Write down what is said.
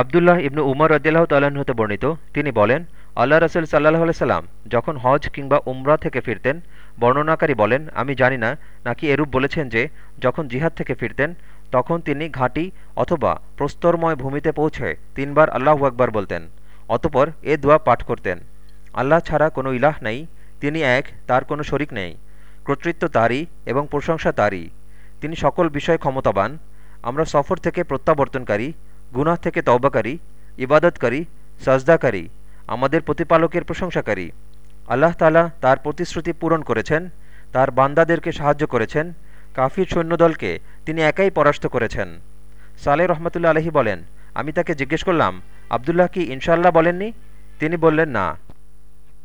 আবদুল্লাহ ইবনু উমর রদিল্লাহ তাল্লাহ্ন হতে বর্ণিত। তিনি বলেন, আল্লাহ রসুল সাল্লাহ সাল্লাম যখন হজ কিংবা উমরা থেকে ফিরতেন, বর্ণনাকারী বলেন, আমি জানি না, নাকি এরূপ বলেছেন যে, যখন জিহাদ থেকে ফিরতেন, তখন তিনি ঘাঁটি অথবা প্রস্তরময় ভূমিতে পৌঁছে তিনবার আল্লাহু আকবার বলতেন, অতপর এ দোয়া পাঠ করতেন। আল্লাহ ছাড়া কোনো ইলাহ নেই, তিনি এক, তার কোনো শরিক নেই, কর্তৃত্ব তারই এবং প্রশংসা তারই। তিনি সকল বিষয়ে ক্ষমতাবান, আমরা সফর থেকে প্রত্যাবর্তনকারী গুনাহ থেকে তওবাকারী, ইবাদতকারী, সাজদাকারী, আমাদের প্রতিপালকের প্রশংসাকারী। আল্লাহ তালা তার প্রতিশ্রুতি পূরণ করেছেন, তার বান্দাদেরকে সাহায্য করেছেন, কাফির সৈন্যদলকে তিনি একাই পরাস্ত করেছেন। সালে রহমতুল্লা আলহি বলেন, আমি তাকে জিজ্ঞেস করলাম, আবদুল্লাহ কি ইনশাল্লাহ বলেননি? তিনি বললেন, না।